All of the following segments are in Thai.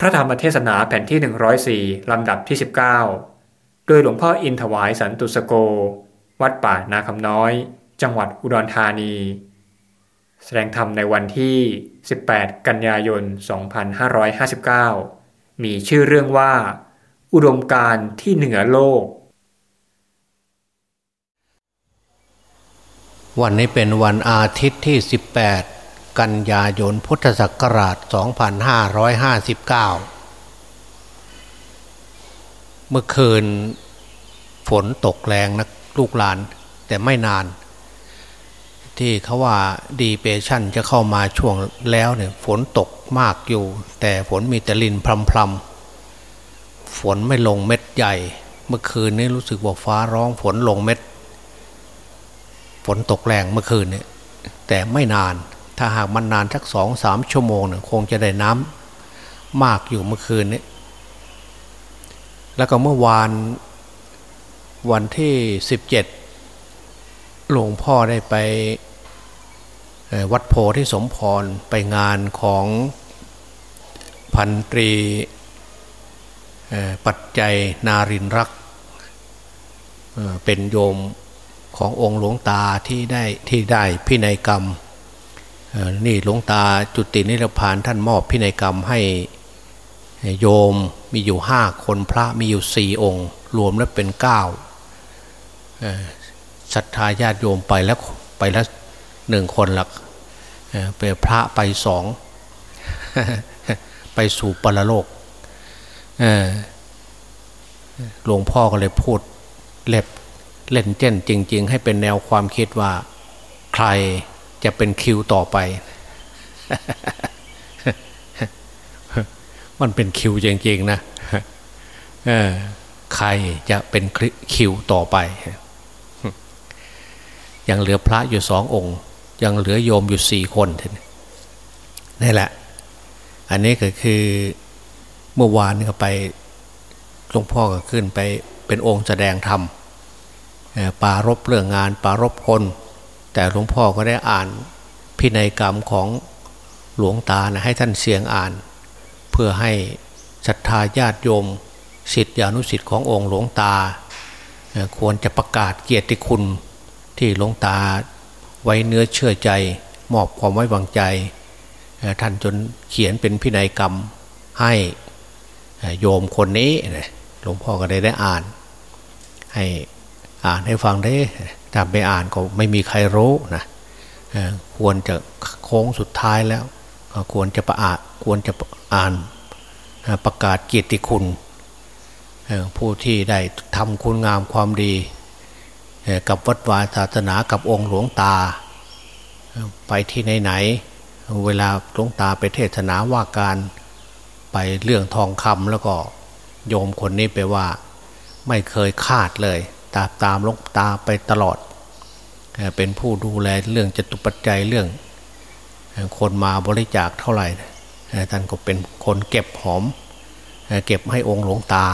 พระธรรมเทศนาแผ่นที่ 104 ลำดับที่ 19 โดยหลวงพ่ออินถวายสันตุสโก วัดป่านาคำน้อย จังหวัดอุดรธานี แสดงธรรมในวันที่ 18 กันยายน 2559 มีชื่อเรื่องว่า อุดมการที่เหนือโลก วันนี้เป็นวันอาทิตย์ที่ 18 กันยายนพุทธศักราช 2559 เมื่อคืนฝนตกแรงนะลูกหลาน แต่ไม่นาน ที่เขาว่าดีเปชั่นจะเข้ามาช่วงแล้วเนี่ยฝนตกมากอยู่ แต่ฝนมีแต่ลินพรำพรำฝนไม่ลงเม็ดใหญ่ เมื่อคืนนี้รู้สึกว่าฟ้าร้องฝนลงเม็ด ฝนตกแรงเมื่อคืนเนี่ยแต่ไม่นาน ถ้าหากมันนานสักสองสามชั่วโมงเนี่ยคงจะได้น้ำมากอยู่เมื่อคืนนี้ แล้วก็เมื่อวานวันที่สิบเจ็ดหลวงพ่อได้ไปวัดโพธิสมพรไปงานของพันตรีปัจจัยนารินรัก เป็นโยมขององค์หลวงตาที่ได้ที่ได้พินัยกรรม นี่หลวงตาจุตินิรพานท่านมอบพินัยกรรมให้โยมมีอยู่ห้าคนพระมีอยู่สี่องค์ รวมแล้วเป็นเก้าศรัทธาญาติโยมไปแล้วไปแล้วหนึ่งคนหลักเป็นพระไปสองไปสู่ปรโลกหลวงพ่อก็เลยพูดเล็บเล่นเจ้นจริง ๆ ให้เป็นแนวความคิดว่าใคร จะเป็นคิวต่อไป มันเป็นคิวจริงๆนะใครจะเป็นคิวต่อไป ยังเหลือพระอยู่สององค์ ยังเหลือโยมอยู่สี่คนนี่แหละ อันนี้ก็คือเมื่อวานก็ไปหลวงพ่อก็ขึ้นไปเป็นองค์แสดงธรรมปารบเรื่องงานปารบคน แต่หลวงพ่อก็ได้อ่านพินัยกรรมของหลวงตานะให้ท่านเสียงอ่าน เพื่อให้ศรัทธาญาติโยมสิทธิอนุสิทธิ์ขององค์หลวงตา ควรจะประกาศเกียรติคุณที่หลวงตาไว้เนื้อเชื่อใจ มอบความไว้วางใจ ท่านจนเขียนเป็นพินัยกรรมให้โยมคนนี้หลวงพ่อก็ได้ได้อ่าน ให้อ่านให้ฟังได้ ถ้าไม่อ่านก็ไม่มีใครรู้นะควรจะโค้งสุดท้ายแล้วควรจะประอาควรจะอ่านประกาศเกียรติคุณ ผู้ที่ได้ทำคุณงามความดี กับวัดวาศาสนากับองค์หลวงตา ไปที่ไหนๆเวลาหลวงตาไปเทศนาว่าการไปเรื่องทองคำแล้วก็โยมคนนี้ไปว่าไม่เคยคาดเลย ตามตามลงตาไปตลอด เป็นผู้ดูแลเรื่องจตุปัจจัยเรื่อง คนมาบริจาคเท่าไหร่ท่านก็เป็นคนเก็บหอม เก็บให้องค์หลวงตา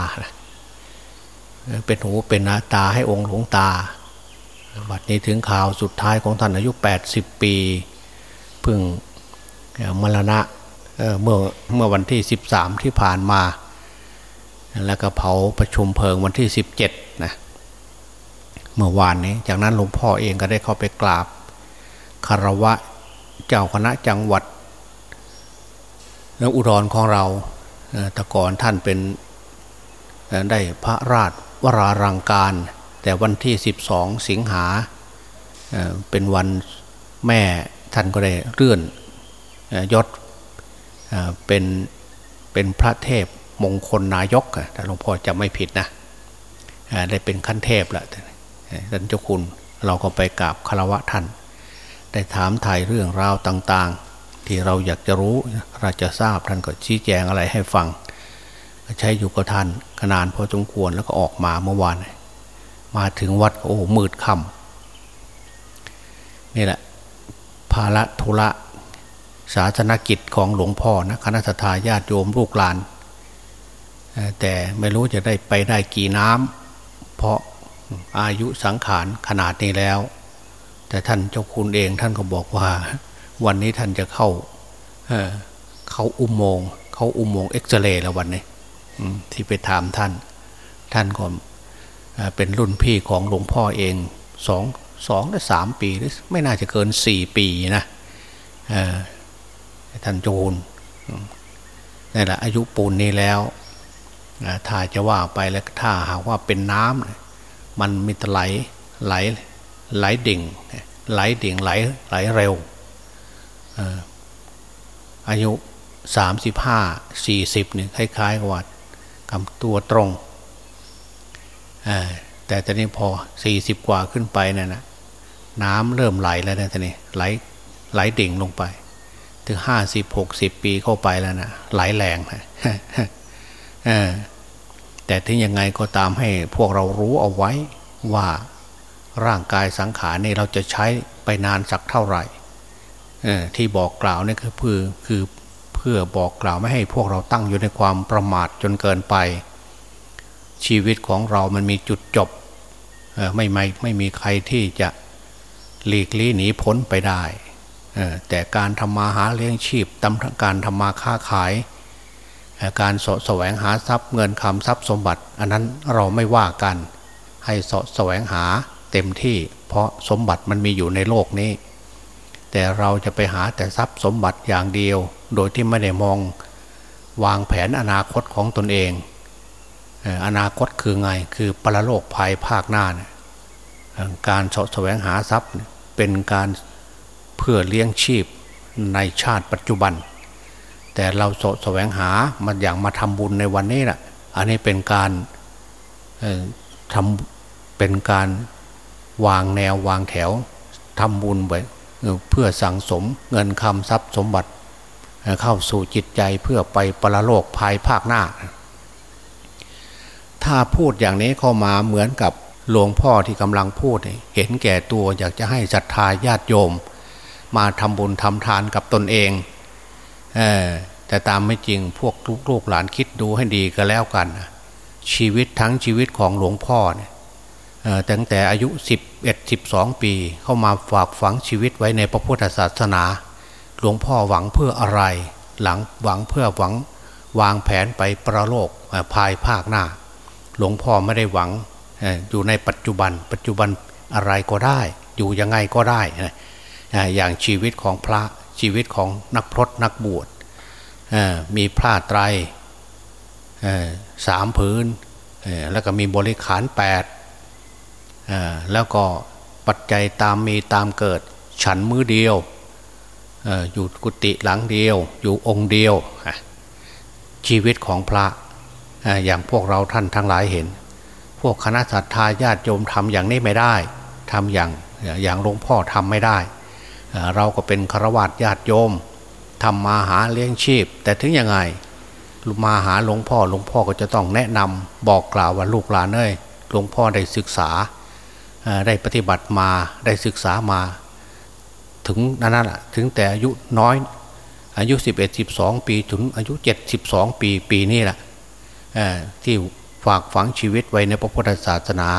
เป็นหูเป็นนาตาให้องค์หลวงตาบัดนี้ถึงข่าวสุดท้ายของท่านอายุ 80 ปีพิ่งมรณะเมื่อเมื่อวันที่ 13 ที่ผ่านมา แล้วก็เผาประชุมเพลิงวันที่ 17นะ เมื่อวานนี้ จากนั้นหลวงพ่อเองก็ได้เข้าไปกราบคารวะเจ้าคณะจังหวัดอุดรของเราแต่ก่อนท่านเป็นได้พระราชวรารังการ แต่วันที่ 12 สิงหาเป็นวันแม่ท่านก็ได้เลื่อนยศเป็นเป็นพระเทพมงคลนายกแต่หลวงพ่อจะไม่ผิดนะได้เป็นขั้นเทพแล้ว ท่านเจ้าคุณเราก็ไปกราบคารวะท่าน ได้ถามถ่ายเรื่องราวต่างๆ ที่เราอยากจะรู้เราจะทราบท่านก็ชี้แจงอะไรให้ฟัง ใช้อยู่กับท่านขนานพอสมควรแล้วก็ออกมาเมื่อวาน มาถึงวัดโอ้มืดค่ำนี่แหละภาระธุระศาสนกิจของหลวงพ่อนะคณะทาญาติโยมลูกหลาน แต่ไม่รู้จะได้ไปได้กี่น้ำเพราะ อายุสังขารขนาดนี้แล้ว แต่ท่านเจ้าคุณเองท่านก็บอกว่า วันนี้ท่านจะเข้าเข้าอุโมงค์เข้าอุโมงค์เอ็กซเรย์แล้ววันนี้ที่ไปถามท่าน ท่านก็เป็นรุ่นพี่ของหลวงพ่อเองสองสองหรือสามปีหรือไม่น่าจะเกินสี่ปีนะท่านจูนนี่แหละอายุปูนนี้แล้วถ้าจะว่าไปแล้วถ้าหากว่าเป็นน้ำ มันมีไหลไหลไหลดิ่ง ไหลดิ่งไหลไหลเร็วอายุสามสิบห้าสี่สิบเนี่ยคล้ายๆกับว่าคำตัวตรงแต่ตอนนี้พอสี่สิบกว่าขึ้นไปเนี่ยนะน้ำเริ่มไหลแล้วนะตอนนี้ไหลไหลดิ่งลงไป ถึงห้าสิบหกสิบปีเข้าไปแล้วนะไหลแรงนะ แต่ถึงยังไงก็ตามให้พวกเรารู้เอาไว้ว่าร่างกายสังขารนี่เราจะใช้ไปนานสักเท่าไหร่ที่บอกกล่าวนี่คือเพื่อคือเพื่อบอกกล่าวไม่ให้พวกเราตั้งอยู่ในความประมาทจนเกินไป ชีวิตของเรามันมีจุดจบไม่ไม่ไม่มีใครที่จะหลีกลี่หนีพ้นไปได้แต่การทำมาหาเลี้ยงชีพตำการทำมาค้าขาย การสแสวงหาทรัพย์เงินคำทรัพย์สมบัติ อันนั้นเราไม่ว่ากัน ให้สแสวงหาเต็มที่ เพราะสมบัติมันมีอยู่ในโลกนี้ แต่เราจะไปหาแต่ทรัพย์สมบัติอย่างเดียว โดยที่ไม่ได้มองวางแผนอนาคตของตนเอง อนาคตคือไงคือปรโลกภายภาคหน้านะการสแสวงหาทรัพย์เป็นการเพื่อเลี้ยงชีพในชาติปัจจุบัน แต่เราสแสวงหามันอย่างมาทำบุญในวันนี้แหละอันนี้เป็นการทำเป็นการวางแนววางแถวทำบุญไว้เพื่อสั่งสมเงินคำทรัพย์สมบัติเข้าสู่จิตใจเพื่อไปปรโลกภายภาคหน้า ถ้าพูดอย่างนี้เข้ามาเหมือนกับหลวงพ่อที่กำลังพูด เห็นแก่ตัวอยากจะให้ศรัทธาญาติโยม มาทำบุญทำทานกับตนเอง แต่ตามไม่จริงพวกลูกหลานคิดดูให้ดีก็แล้วกันชีวิตทั้งชีวิตของหลวงพ่อเนี่ยตั้งแต่อายุ11 12 ปีเข้ามาฝากฝังชีวิตไว้ในพระพุทธศาสนา หลวงพ่อหวังเพื่ออะไร หลังหวังเพื่อหวังวางแผนไปประโลกภายภาคหน้า หลวงพ่อไม่ได้หวังอยู่ในปัจจุบัน ปัจจุบันอะไรก็ได้ อยู่ยังไงก็ได้ อย่างชีวิตของพระ ชีวิตของนักพรตนักบวชมีพระไตรสามผืนแล้วก็มีบริขารแปดแล้วก็ปัจจัยตามมีตามเกิด ฉันมือเดียวอยู่กุฏิหลังเดียว อยู่องค์เดียว ชีวิตของพระอย่างพวกเราท่านทั้งหลายเห็น พวกคณะสัตยาญาติโยมทำอย่างนี้ไม่ได้ทำอย่างอย่างหลวงพ่อทำไม่ได้ เราก็เป็นฆราวาสญาติโยมทำมาหาเลี้ยงชีพ แต่ถึงยังไงมาหาหลวงพ่อหลวงพ่อก็จะต้องแนะนำบอกกล่าวว่าลูกหลานเอ้ยหลวงพ่อได้ศึกษาได้ปฏิบัติมาได้ศึกษามา ถึงนั้นแหะถึงแต่อายุน้อย อายุ 11 12 ปีถึงอายุ 72 ปีปีนี้แหละที่ฝากฝังชีวิตไว้ในพระพุทธศาสนา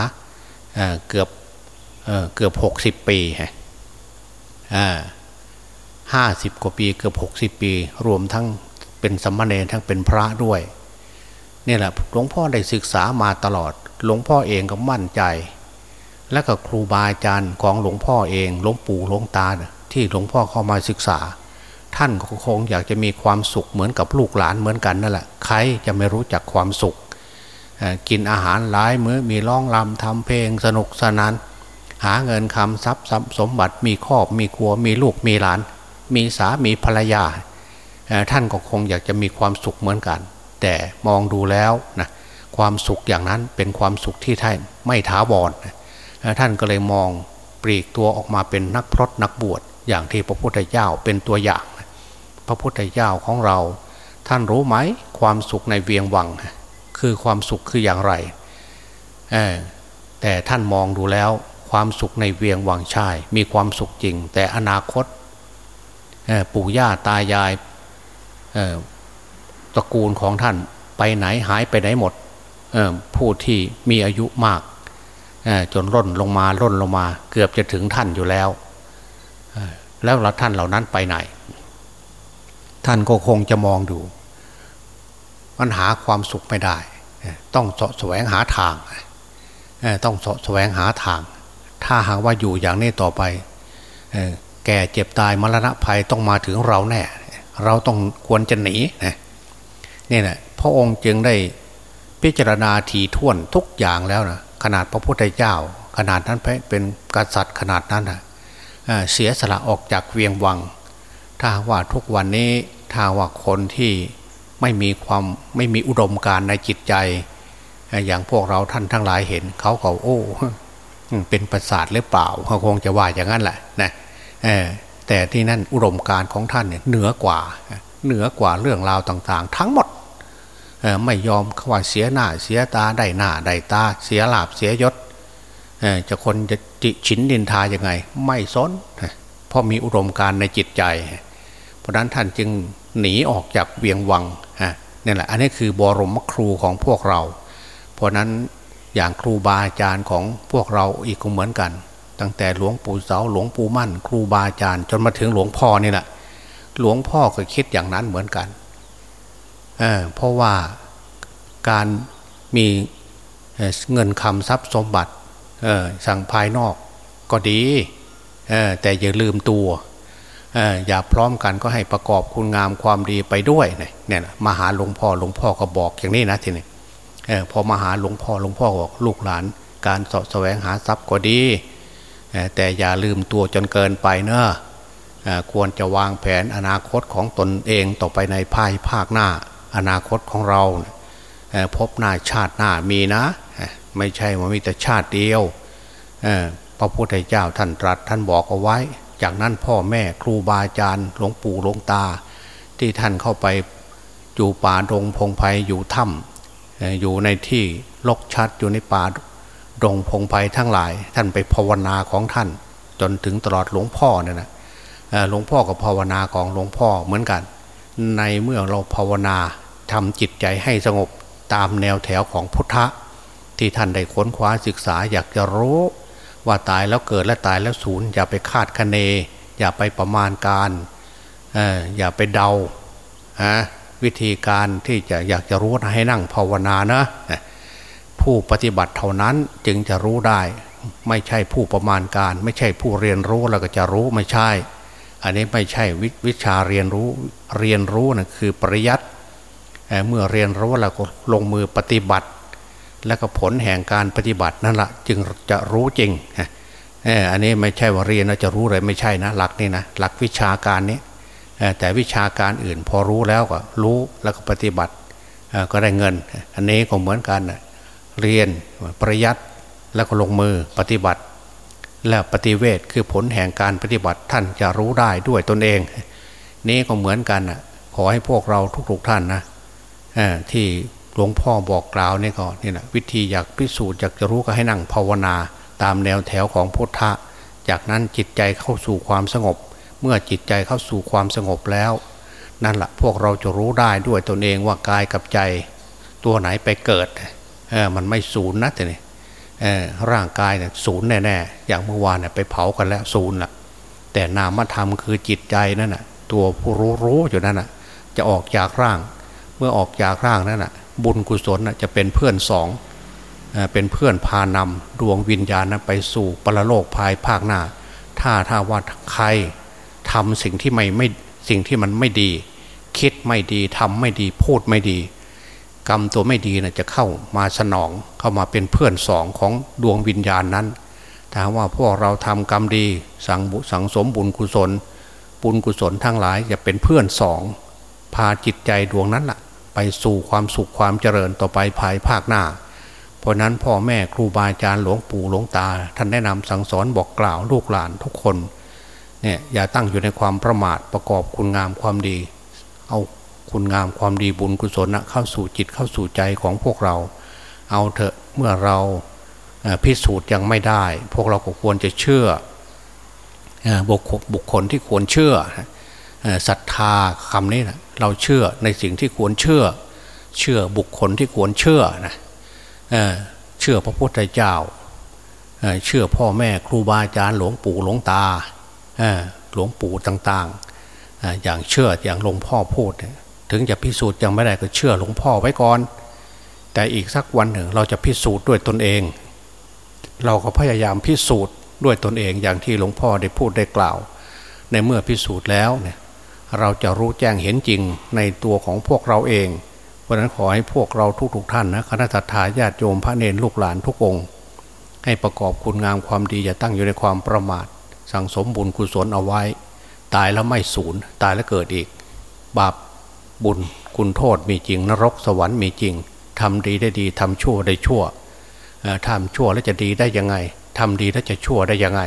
เกือบเกือบหกสิบปี ห้าสิบกว่าปีเกือบหกสิบปี รวมทั้งเป็นสัมมาเนรทั้งเป็นพระด้วยนี่แหละหลวงพ่อได้ศึกษามาตลอด หลวงพ่อเองก็มั่นใจ และก็ครูบาอาจารย์ของหลวงพ่อเองหลวงปู่หลวงตาที่หลวงพ่อเข้ามาศึกษา ท่านก็คงอยากจะมีความสุขเหมือนกับลูกหลานเหมือนกันนั่นแหละใครจะไม่รู้จักความสุขกินอาหารหลายมื้อมีร้องรำทำเพลงสนุกสนาน หาเงินคำทรัพย์สมบัติมีครอบมีครัวมีลูกมีหลาน มีสามีภรรยา ท่านก็คงอยากจะมีความสุขเหมือนกัน แต่มองดูแล้วนะความสุขอย่างนั้นเป็นความสุขที่ท่านไม่ท้าวรท่านก็เลยมองปลีกตัวออกมาเป็นนักพรตนักบวชอย่างที่พระพุทธเจ้าเป็นตัวอย่าง พระพุทธเจ้าของเรา ท่านรู้ไหมความสุขในเวียงวัง คือความสุขคืออย่างไรแต่ท่านมองดูแล้ว ความสุขในเวียงวังชาย มีความสุขจริง แต่อนาคตปู่ย่าตายายตระกูลของท่านไปไหนหายไปไหนหมดผู้ที่มีอายุมากจนร่นลงมาร่นลงมา เกือบจะถึงท่านอยู่แล้วแล้วท่านเหล่านั้นไปไหน ท่านก็คงจะมองดูมันหาความสุขไม่ได้ ต้องสแสวงหาทาง ต้องสแสวงหาทาง ถ้าหากว่าอยู่อย่างนี้ต่อไปแก่เจ็บตายมรณะภัยต้องมาถึงเราแน่ เราต้องควรจะหนีนี่แหละพระองค์จึงได้พิจารณาทีท่วนทุกอย่างแล้วนะขนาดพระพุทธเจ้า ขนาดนั้นเป็นกษัตริย์ขนาดนั้นนะเสียสละออกจากเวียงวัง ถ้าว่าทุกวันนี้ถ้าว่าคนที่ไม่มีความไม่มีอุดมการในจิตใจ อย่างพวกเราท่านทั้งหลายเห็นเขาก็โอ้ เป็นประสาทหรือเปล่าเขาคงจะว่าอย่างนั้นแหละนะแต่ที่นั่นอุดมการของท่านเนี่ยเหนือกว่าเหนือกว่าเรื่องราวต่างๆ ทั้งหมดไม่ยอมขว่าเสียหน้าเสียตาได้หน้าได้ตาเสียลาบเสียยศจะคนจะจิชินดินทายังไง ไม่สนเพราะมีอุดมการในจิตใจ เพราะนั้นท่านจึงหนีออกจากเวียงวังนี่แหละอันนี้คือบรมครูของพวกเรา เพราะนั้น อย่างครูบาอาจารย์ของพวกเราอีกก็เหมือนกัน ตั้งแต่หลวงปู่เสาหลวงปู่มั่น ครูบาอาจารย์ จนมาถึงหลวงพ่อนี่แหละหลวงพ่อก็คิดอย่างนั้นเหมือนกันเเพราะว่าการมีเงินคำทรัพย์สมบัติสั่งภายนอกก็ดีแต่อย่าลืมตัวอย่าพร้อมกันก็ให้ประกอบคุณงามความดีไปด้วยเนี่ยมาหาหลวงพ่อหลวงพ่อก็บอกอย่างนี้นะทีนี้ พอมาหาหลวงพ่อหลวงพ่อบอกลูกหลาน การสะแสวงหาทรัพย์ก็ดี แต่อย่าลืมตัวจนเกินไปเนอะควรจะวางแผนอนาคตของตนเองต่อไปในภายภาคหน้า อนาคตของเรา พบหน้าชาติหน้ามีนะ ไม่ใช่ว่ามีแต่ชาติเดียวพระพุทธเจ้าท่านตรัสท่านบอกเอาไว้ จากนั้นพ่อแม่ครูบาอาจารย์หลวงปู่หลวงตา ที่ท่านเข้าไปอยู่ป่าดงพงไพ่อยู่ถ้ำ อยู่ในที่ลกชัดอยู่ในป่าดงพงไพ่ทั้งหลาย ท่านไปภาวนาของท่าน จนถึงตลอดหลวงพ่อเนี่ยนะหลวงพ่อกับภาวนาของหลวงพ่อเหมือนกัน ในเมื่อเราภาวนาทำจิตใจให้สงบตามแนวแถวของพุทธะ ที่ท่านได้ค้นคว้าศึกษาอยากจะรู้ว่าตายแล้วเกิดและตายแล้วสูญอย่าไปคาดคะเน อย่าไปประมาณการอย่าไปเดาฮะ วิธีการที่จะอยากจะรู้ให้นั่งภาวนานะ ผู้ปฏิบัติเท่านั้นจึงจะรู้ได้ ไม่ใช่ผู้ประมาณการ ไม่ใช่ผู้เรียนรู้แล้วก็จะรู้ไม่ใช่ อันนี้ไม่ใช่ววิชาเรียนรู้เรียนรู้นะคือปริยัติเมื่อเรียนรู้แล้วก็ลงมือปฏิบัติ แล้วก็ผลแห่งการปฏิบัตินั่นแหละจึงจะรู้จริงอันนี้ไม่ใช่ว่าเรียนแล้วจะรู้เลยไม่ใช่นะ หลักนี่นะหลักวิชาการนี้ แต่วิชาการอื่นพอรู้แล้วก็รู้แล้วก็ปฏิบัติก็ได้เงิน อันนี้ก็เหมือนกันเรียนประยัดแล้วก็ลงมือปฏิบัติ และปฏิเวทคือผลแห่งการปฏิบัติท่านจะรู้ได้ด้วยตนเอง นี้ก็เหมือนกันขอให้พวกเราทุกๆท่านนะที่หลวงพ่อบอกกล่าวนี่ก็นี่แหละวิธีอยากพิสูจน์อยากจะรู้ก็ให้นั่งภาวนา ตามแนวแถวของพุทธะ จากนั้นจิตใจเข้าสู่ความสงบ เมื่อจิตใจเข้าสู่ความสงบแล้ว นั่นแหละพวกเราจะรู้ได้ด้วยตนเองว่ากายกับใจ ตัวไหนไปเกิดเออมันไม่ศูนย์นะแต่นี่ร่างกายเนี่ยศูนย์แน่ๆอย่างเมื่อวานเนี่ยไปเผากันแล้วศูนย์ละแต่นามธรรมคือจิตใจนั่นน่ะตัวผู้รู้รู้อยู่นั่นน่ะจะออกจากร่าง เมื่อออกจากร่างนั้นนะบุญกุศลจะเป็นเพื่อนสองเป็นเพื่อนพานำดวงวิญญาณนั้นไปสู่ปรโลกภายภาคหน้า ถ้าถ้าว่าใคร ทำสิ่งที่ไม่ไม่สิ่งที่มันไม่ดี คิดไม่ดีทำไม่ดีพูดไม่ดี กรรมตัวไม่ดีนะจะเข้ามาสนองเข้ามาเป็นเพื่อนสองของดวงวิญญาณนั้นถ้าว่าพวกเราทำกรรมดีสังสังสมบุญกุศล บุญกุศลทั้งหลายจะเป็นเพื่อนสองพาจิตใจดวงนั้นละ่ะ ไปสู่ความสุขความเจริญต่อไปภายภาคหน้า เพราะนั้นพ่อแม่ครูบาอาจารย์หลวงปู่หลวงตา ท่านแนะนำสั่งสอนบอกกล่าวลูกหลานทุกคน เนี่ยอย่าตั้งอยู่ในความประมาทประกอบคุณงามความดี เอาคุณงามความดีบุญกุศลเข้าสู่จิตเข้าสู่ใจของพวกเรา เอาเถอะเมื่อเราพิสูจน์ยังไม่ได้ พวกเราก็ควรจะเชื่อบุคคลที่ควรเชื่อศรัทธาคำนี้นะเราเชื่อในสิ่งที่ควรเชื่อ เชื่อบุคคลที่ควรเชื่อนะเชื่อพระพุทธเจ้าเชื่อพ่อแม่ครูบาอาจารย์หลวงปู่หลวงตา หลวงปู่ต่างๆ อย่างเชื่ออย่างหลวงพ่อพูด ถึงจะพิสูจน์ยังไม่ได้ก็เชื่อหลวงพ่อไว้ก่อน แต่อีกสักวันหนึ่งเราจะพิสูจน์ด้วยตนเอง เราก็พยายามพิสูจน์ด้วยตนเองอย่างที่หลวงพ่อได้พูดได้กล่าว ในเมื่อพิสูจน์แล้วเนี่ยเราจะรู้แจ้งเห็นจริงในตัวของพวกเราเอง เพราะนั้นขอให้พวกเราทุกๆทท่านนะคณะทาญาติโยมพระเนรลูกหลานทุกองค์ ให้ประกอบคุณงามความดีอย่าตั้งอยู่ในความประมาท สั่งสมบุญกุศลเอาไว้ ตายแล้วไม่สูญตายแล้วเกิดอีก บาปบุญคุณโทษมีจริง นรกสวรรค์มีจริงทำดีได้ดีทำชั่วได้ชั่วทำชั่วแล้วจะดีได้ยังไงทำดีแล้วจะชั่วได้ยังไง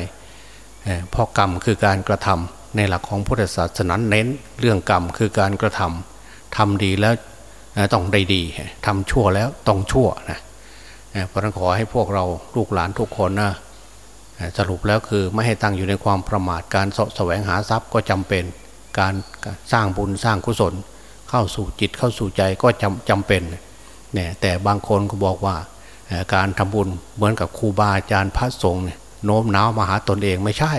เพราะกรรมคือการกระทำในหลักของพุทธศาสนาเน้น เรื่องกรรมคือการกระทำทำดีแล้วต้องได้ดีทำชั่วแล้วต้องชั่วนะเพราะนั้นขอให้พวกเราลูกหลานทุกคนนะ สรุปแล้วคือไม่ให้ตั้งอยู่ในความประมาทการสแสวงหาทรัพย์ก็จำเป็นการสร้างบุญสร้างกุศล เข้าสู่จิตเข้าสู่ใจก็จำจำเป็นเนี่ยแต่บางคนก็บอกว่าการทำบุญเหมือนกับครูบาอาจารย์พระสงฆ์โน้มน้าวมาหาตนเองไม่ใช่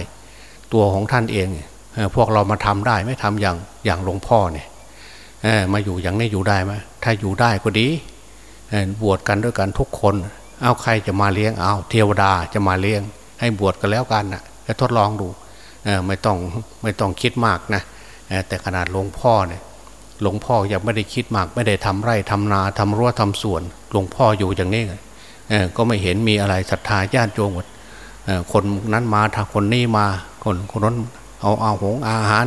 ตัวของท่านเองพวกเรามาทำได้ไม่ทำอย่างอย่างหลวงพ่อเนี่ยมาอยู่อย่างนี้อยู่ได้ไหมถ้าอยู่ได้ก็ดีบวชกันด้วยกันทุกคน เอาใครจะมาเลี้ยงเอาเทวดาจะมาเลี้ยง ให้บวชกันแล้วกันนะ่ะทดลองดูไม่ต้องไม่ต้องคิดมากนะแต่ขนาดหลวงพ่อเนี่ยหลวงพ่อยังไม่ได้คิดมาก ไม่ได้ทำไร่ทำนาทำรั้วทำสวน หลวงพ่ออยู่อย่างนี้ก็ไม่เห็นมีอะไรศรัทธาญาติโยมหมดคนนั้นมาถ้าคนนี้มาคนคนนั้นเอาเอาหงอาหาร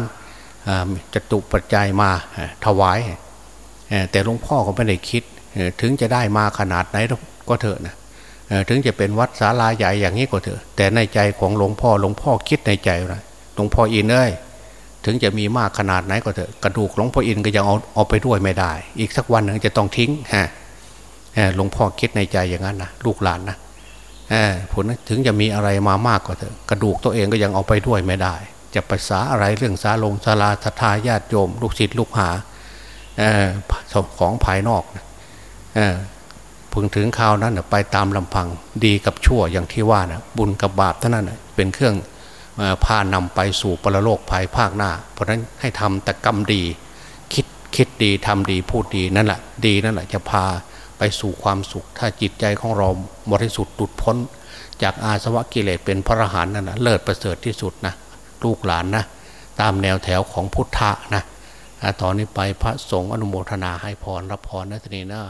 จตุปัจจัยมาถวายแต่หลวงพ่อก็ไม่ได้คิดถึงจะได้มาขนาดไหนก็เถอะนะ ถึงจะเป็นวัดศาลาใหญ่อย่างนี้ก็เถอะ แต่ในใจของหลวงพ่อหลวงพ่อคิดในใจนะหลวงพ่ออินเอ้ยถึงจะมีมากขนาดไหนก็เถอะกระดูกหลวงพ่ออินก็ยังเอาเอาไปด้วยไม่ได้ อีกสักวันหนึ่งจะต้องทิ้งฮะหลวงพ่อคิดในใจอย่างนั้นนะลูกหลานนะผลถึงจะมีอะไรมามากก็เถอะกระดูกตัวเองก็ยังเอาไปด้วยไม่ได้ จะภาษาอะไรเรื่องสาลงสาลาททายาติโยม ลูกศิษย์ลูกหาของภายนอก พึงถึงข่าวนั้นไปตามลำพังดีกับชั่วอย่างที่ว่านะบุญกับบาปเท่านั้นเป็นเครื่องพานำไปสู่ปรโลกภายภาคหน้า เพราะฉะนั้นให้ทำแต่กรรมดี คิดคิดดีทำดีพูดดีนั่นแหละดีนั่นแหละจะพาไปสู่ความสุข ถ้าจิตใจของเราบริสุทธิ์ดุดพ้น จากอาสวะกิเลสเป็นพระอรหันต์นั่นนะเลิศประเสริฐที่สุดนะลูกหลานนะตามแนวแถวของพุทธะนะตอนนี้ไปพระสงฆ์อนุโมทนาให้พรรับพรนะทีนี้นะ